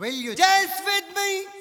Will you dance with me?